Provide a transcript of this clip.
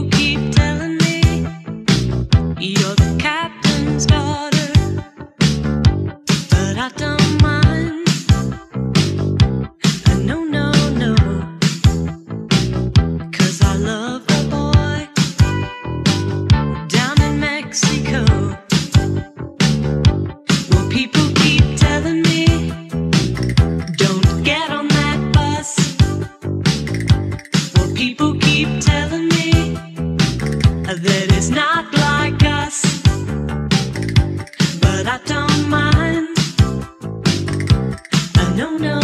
You keep telling me you're the captain. I don't mind. I know no.